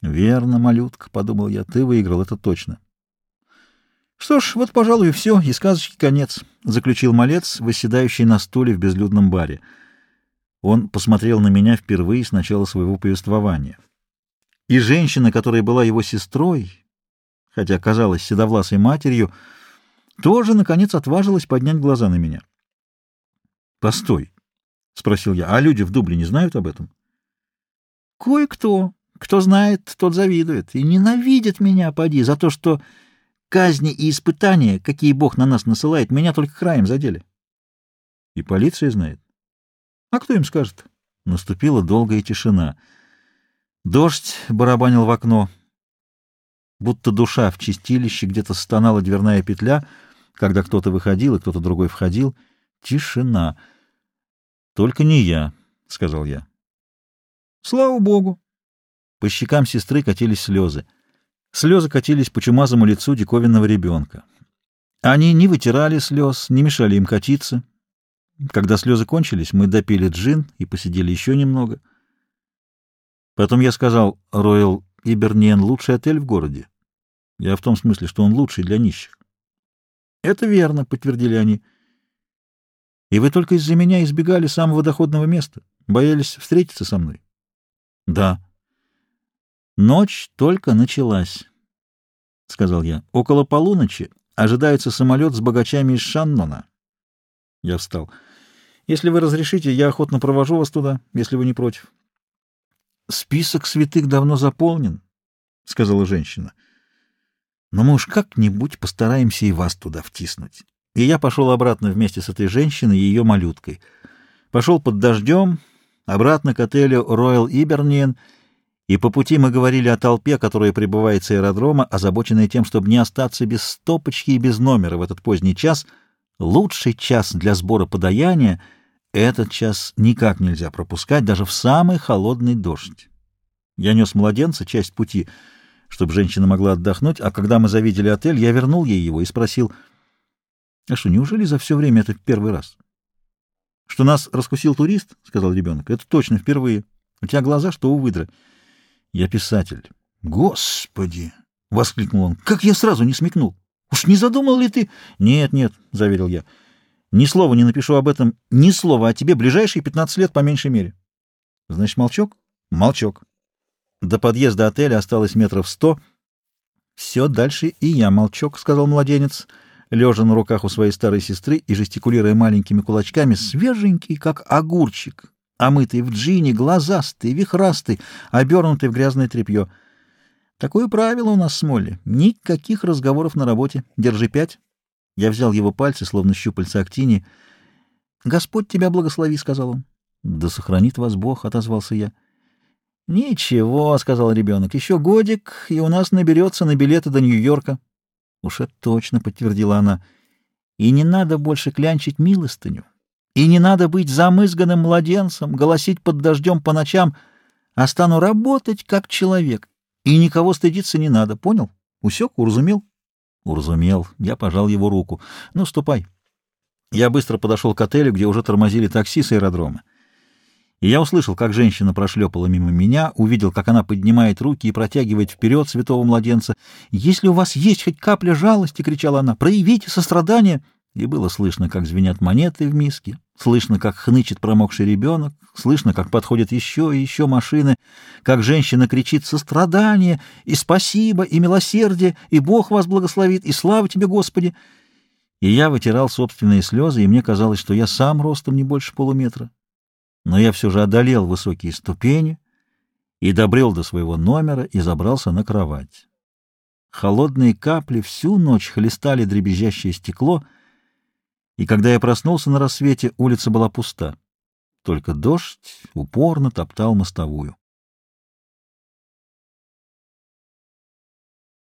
Верно, малютка, — подумал я, — ты выиграл, это точно. Что ж, вот, пожалуй, и все, и сказочки конец, — заключил малец, восседающий на стуле в безлюдном баре. Он посмотрел на меня впервые с начала своего повествования. И женщина, которая была его сестрой, хотя казалась седовласой матерью, тоже, наконец, отважилась поднять глаза на меня. — Постой, — спросил я, — а люди в Дублине знают об этом? — Кое-кто. Кто знает, тот завидует. И ненавидит меня, поди, за то, что казни и испытания, какие Бог на нас насылает, меня только краем задели. — И полиция знает? — А кто им скажет? Наступила долгая тишина. Дождь барабанил в окно. Будто душа в чистилище, где-то стонала дверная петля, когда кто-то выходил и кто-то другой входил. Тишина. — Только не я, — сказал я. — Слава Богу! По щекам сестры катились слезы. Слезы катились по чумазому лицу диковинного ребенка. Они не вытирали слез, не мешали им катиться. Когда слезы кончились, мы допили джин и посидели еще немного. Потом я сказал, Роyal Иберниен — лучший отель в городе. Я в том смысле, что он лучший для нищих. — Это верно, — подтвердили они. — И вы только из-за меня избегали самого доходного места, боялись встретиться со мной? — Да. — Ночь только началась, — сказал я. — Около полуночи ожидается самолет с богачами из Шаннона. Я встал. — Если вы разрешите, я охотно провожу вас туда, если вы не против. — Список святых давно заполнен, — сказала женщина. — но мы уж как-нибудь постараемся и вас туда втиснуть. И я пошел обратно вместе с этой женщиной и ее малюткой. Пошел под дождем, обратно к отелю Royal Иберниен, и по пути мы говорили о толпе, которая прибывает с аэродрома, озабоченная тем, чтобы не остаться без стопочки и без номера в этот поздний час. Лучший час для сбора подаяния — этот час никак нельзя пропускать, даже в самый холодный дождь. Я нес младенца часть пути — чтобы женщина могла отдохнуть, а когда мы завидели отель, я вернул ей его и спросил, «А что, неужели за все время это первый раз?» «Что нас раскусил турист?» — сказал ребенок. «Это точно впервые. У тебя глаза, что у выдра». «Я писатель». «Господи!» — воскликнул он. «Как я сразу не смекнул! Уж не задумал ли ты?» «Нет, нет», — заверил я. «Ни слова не напишу об этом, ни слова о тебе ближайшие пятнадцать лет по меньшей мере». «Значит, молчок?» «Молчок». До подъезда отеля осталось метров сто. «Все, дальше и я молчок», — сказал младенец, лежа на руках у своей старой сестры и жестикулируя маленькими кулачками, свеженький, как огурчик, омытый в джине, глазастый, вихрастый, обернутый в грязное тряпье. Такое правило у нас с Молли. Никаких разговоров на работе. Держи пять. Я взял его пальцы, словно щупальца Актини. «Господь тебя благослови», — сказал он. «Да сохранит вас Бог», — отозвался я. «Ничего», — сказал ребенок, — «еще годик, и у нас наберется на билеты до Нью-Йорка». «Уж это точно», — подтвердила она. «И не надо больше клянчить милостыню, и не надо быть замызганным младенцем, голосить под дождем по ночам, а стану работать как человек, и никого стыдиться не надо, понял? Усек, уразумел?» «Уразумел». Я пожал его руку. «Ну, ступай». Я быстро подошел к отелю, где уже тормозили такси с аэродрома. И я услышал, как женщина прошлепала мимо меня, увидел, как она поднимает руки и протягивает вперед святого младенца. «Если у вас есть хоть капля жалости, — кричала она, — проявите сострадание!» И было слышно, как звенят монеты в миске, слышно, как хнычет промокший ребенок, слышно, как подходят еще и еще машины, как женщина кричит «Сострадание! И спасибо! И милосердие! И Бог вас благословит! И слава тебе, Господи!» И я вытирал собственные слезы, и мне казалось, что я сам ростом не больше полуметра но я все же одолел высокие ступени и добрел до своего номера и забрался на кровать. Холодные капли всю ночь хлестали дребезжащее стекло, и когда я проснулся на рассвете, улица была пуста. Только дождь упорно топтал мостовую.